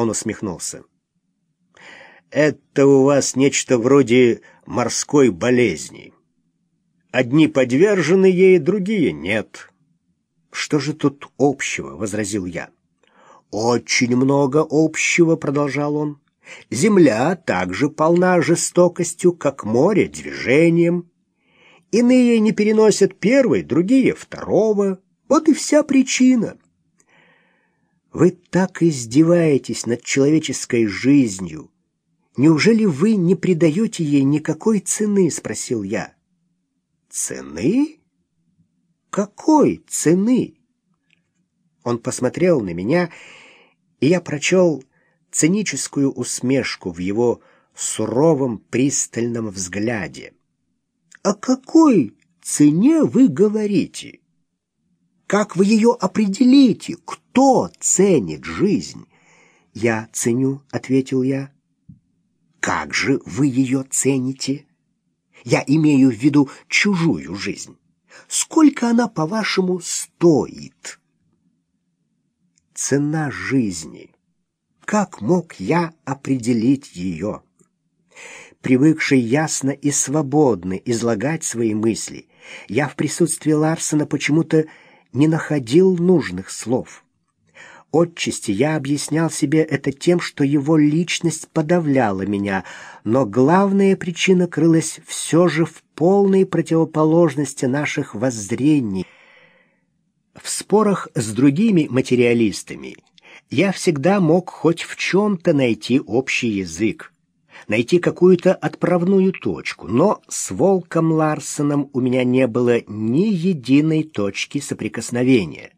Он усмехнулся. «Это у вас нечто вроде морской болезни. Одни подвержены ей, другие нет». «Что же тут общего?» — возразил я. «Очень много общего», — продолжал он. «Земля также полна жестокостью, как море движением. Иные не переносят первой, другие — второго. Вот и вся причина». Вы так издеваетесь над человеческой жизнью. Неужели вы не придаете ей никакой цены, спросил я. Цены? Какой цены? Он посмотрел на меня, и я прочел циническую усмешку в его суровом пристальном взгляде. О какой цене вы говорите? Как вы ее определите? Кто ценит жизнь? Я ценю, ответил я. Как же вы ее цените? Я имею в виду чужую жизнь. Сколько она, по-вашему, стоит? Цена жизни. Как мог я определить ее? Привыкший ясно и свободно излагать свои мысли, я в присутствии Ларсона почему-то не находил нужных слов. Отчасти я объяснял себе это тем, что его личность подавляла меня, но главная причина крылась все же в полной противоположности наших воззрений. В спорах с другими материалистами я всегда мог хоть в чем-то найти общий язык найти какую-то отправную точку, но с Волком Ларсеном у меня не было ни единой точки соприкосновения.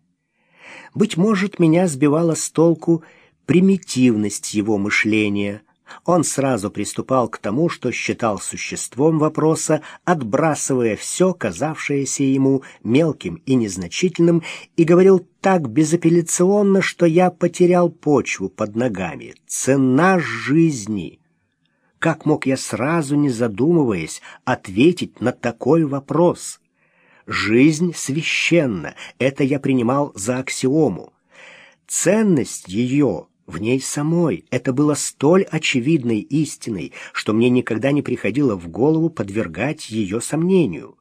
Быть может, меня сбивала с толку примитивность его мышления. Он сразу приступал к тому, что считал существом вопроса, отбрасывая все, казавшееся ему мелким и незначительным, и говорил так безапелляционно, что я потерял почву под ногами. Цена жизни — как мог я сразу, не задумываясь, ответить на такой вопрос? Жизнь священна, это я принимал за аксиому. Ценность ее в ней самой, это было столь очевидной истиной, что мне никогда не приходило в голову подвергать ее сомнению.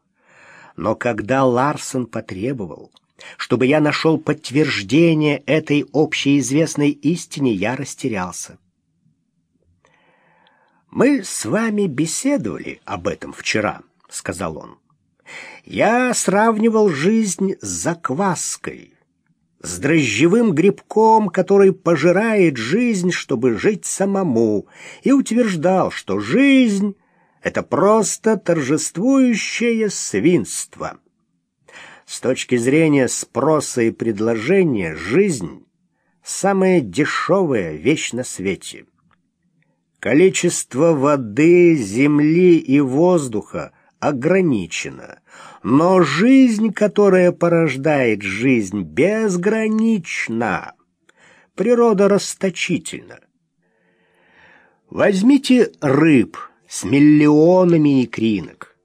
Но когда Ларсон потребовал, чтобы я нашел подтверждение этой общеизвестной истине, я растерялся. «Мы с вами беседовали об этом вчера», — сказал он. «Я сравнивал жизнь с закваской, с дрожжевым грибком, который пожирает жизнь, чтобы жить самому, и утверждал, что жизнь — это просто торжествующее свинство. С точки зрения спроса и предложения, жизнь — самая дешевая вещь на свете». Количество воды, земли и воздуха ограничено, но жизнь, которая порождает жизнь, безгранична. Природа расточительна. Возьмите рыб с миллионами икринок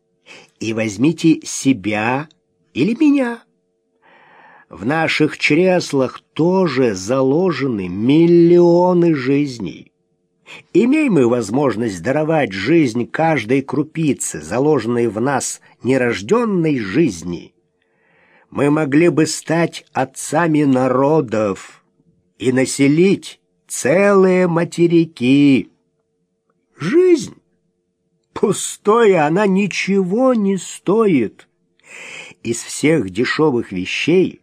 и возьмите себя или меня. В наших чреслах тоже заложены миллионы жизней. Имей мы возможность даровать жизнь каждой крупице, заложенной в нас нерожденной жизни, мы могли бы стать отцами народов и населить целые материки. Жизнь пустое, она ничего не стоит. Из всех дешевых вещей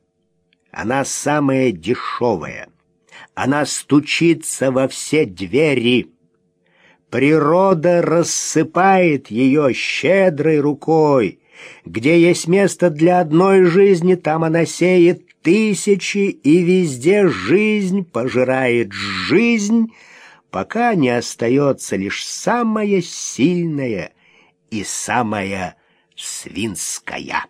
она самая дешевая. Она стучится во все двери. Природа рассыпает ее щедрой рукой. Где есть место для одной жизни, там она сеет тысячи, и везде жизнь пожирает жизнь, пока не остается лишь самая сильная и самая свинская.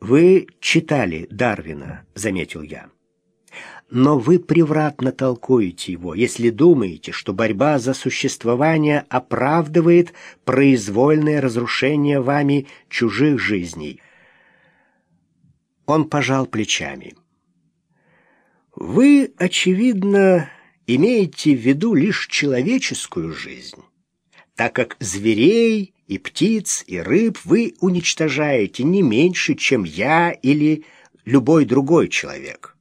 «Вы читали Дарвина», — заметил я. Но вы превратно толкуете его, если думаете, что борьба за существование оправдывает произвольное разрушение вами чужих жизней. Он пожал плечами. Вы, очевидно, имеете в виду лишь человеческую жизнь, так как зверей и птиц и рыб вы уничтожаете не меньше, чем я или любой другой человек.